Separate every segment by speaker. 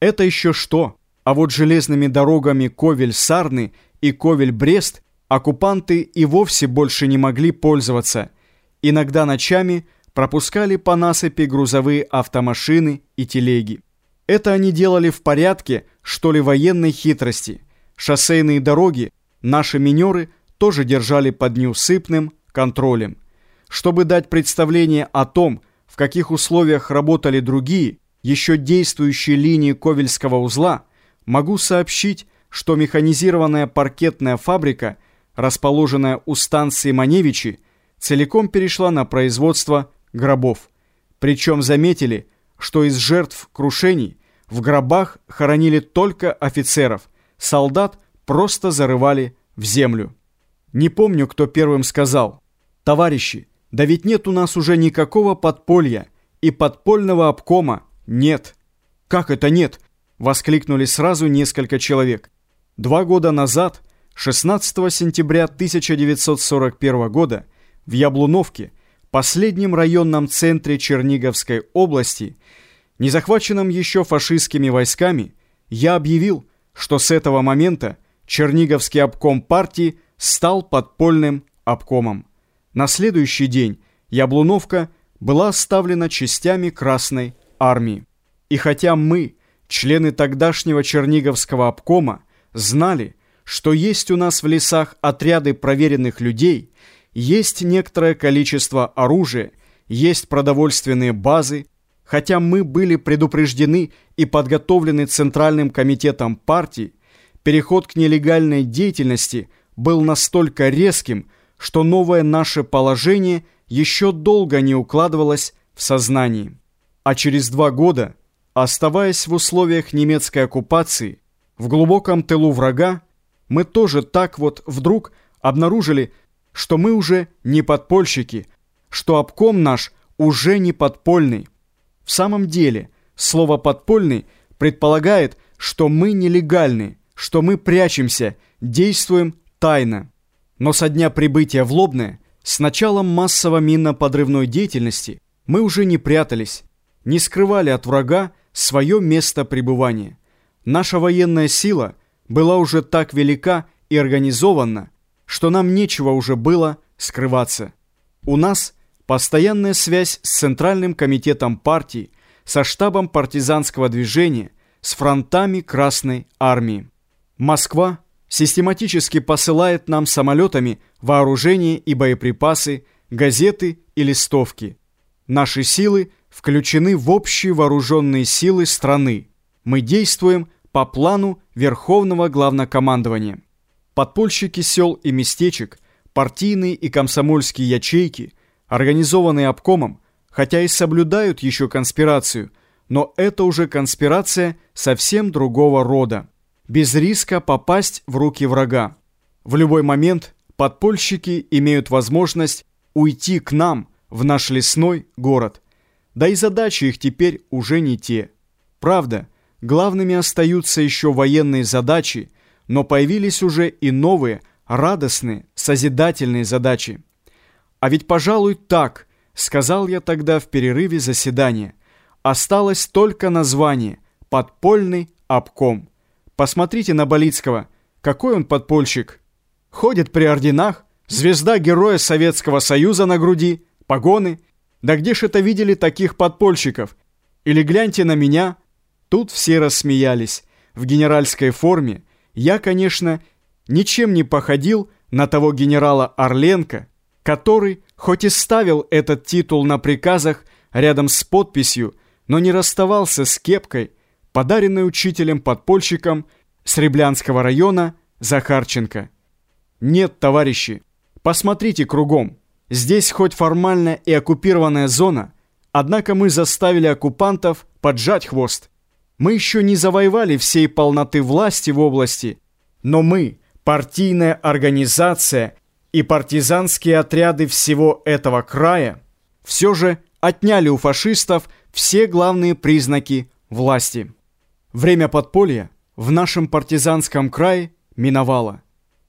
Speaker 1: Это еще что? А вот железными дорогами Ковель-Сарны и Ковель-Брест оккупанты и вовсе больше не могли пользоваться. Иногда ночами пропускали по насыпи грузовые автомашины и телеги. Это они делали в порядке, что ли, военной хитрости. Шоссейные дороги наши минеры тоже держали под неусыпным контролем. Чтобы дать представление о том, в каких условиях работали другие, еще действующие линии Ковельского узла, могу сообщить, что механизированная паркетная фабрика, расположенная у станции Маневичи, целиком перешла на производство гробов. Причем заметили, что из жертв крушений в гробах хоронили только офицеров, солдат просто зарывали в землю. Не помню, кто первым сказал. «Товарищи, да ведь нет у нас уже никакого подполья и подпольного обкома нет». «Как это нет?» – воскликнули сразу несколько человек. Два года назад, 16 сентября 1941 года, в Яблуновке, последнем районном центре Черниговской области, не захваченном еще фашистскими войсками, я объявил, что с этого момента Черниговский обком партии стал подпольным обкомом. На следующий день Яблуновка была оставлена частями Красной Армии. И хотя мы, члены тогдашнего Черниговского обкома, знали, что есть у нас в лесах отряды проверенных людей, есть некоторое количество оружия, есть продовольственные базы, хотя мы были предупреждены и подготовлены Центральным комитетом партии, переход к нелегальной деятельности был настолько резким, что новое наше положение еще долго не укладывалось в сознании. А через два года, оставаясь в условиях немецкой оккупации, в глубоком тылу врага, мы тоже так вот вдруг обнаружили, что мы уже не подпольщики, что обком наш уже не подпольный. В самом деле, слово «подпольный» предполагает, что мы нелегальны, что мы прячемся, действуем тайно. Но со дня прибытия в Лобное, с началом массовой минно-подрывной деятельности, мы уже не прятались, не скрывали от врага свое место пребывания. Наша военная сила была уже так велика и организована, что нам нечего уже было скрываться. У нас постоянная связь с Центральным комитетом партии, со штабом партизанского движения, с фронтами Красной армии. Москва систематически посылает нам самолетами вооружение и боеприпасы, газеты и листовки. Наши силы включены в общие вооруженные силы страны мы действуем по плану Верховного Главнокомандования. Подпольщики сел и местечек, партийные и комсомольские ячейки, организованные обкомом, хотя и соблюдают еще конспирацию, но это уже конспирация совсем другого рода, без риска попасть в руки врага. В любой момент подпольщики имеют возможность уйти к нам, в наш лесной город. Да и задачи их теперь уже не те. Правда, Главными остаются еще военные задачи, но появились уже и новые, радостные, созидательные задачи. А ведь, пожалуй, так, сказал я тогда в перерыве заседания. Осталось только название «Подпольный обком». Посмотрите на Болицкого. Какой он подпольщик? Ходит при орденах, звезда Героя Советского Союза на груди, погоны. Да где ж это видели таких подпольщиков? Или гляньте на меня – Тут все рассмеялись. В генеральской форме я, конечно, ничем не походил на того генерала Орленко, который, хоть и ставил этот титул на приказах рядом с подписью, но не расставался с кепкой, подаренной учителем-подпольщиком Среблянского района Захарченко. Нет, товарищи, посмотрите кругом. Здесь хоть формально и оккупированная зона, однако мы заставили оккупантов поджать хвост. Мы еще не завоевали всей полноты власти в области, но мы, партийная организация и партизанские отряды всего этого края, все же отняли у фашистов все главные признаки власти. Время подполья в нашем партизанском крае миновало.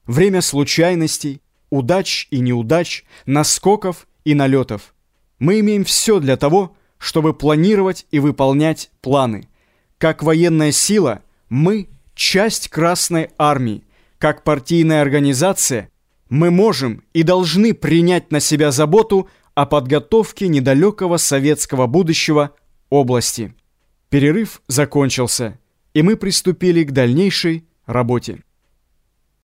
Speaker 1: Время случайностей, удач и неудач, наскоков и налетов. Мы имеем все для того, чтобы планировать и выполнять планы – Как военная сила мы – часть Красной Армии. Как партийная организация мы можем и должны принять на себя заботу о подготовке недалекого советского будущего области. Перерыв закончился, и мы приступили к дальнейшей работе.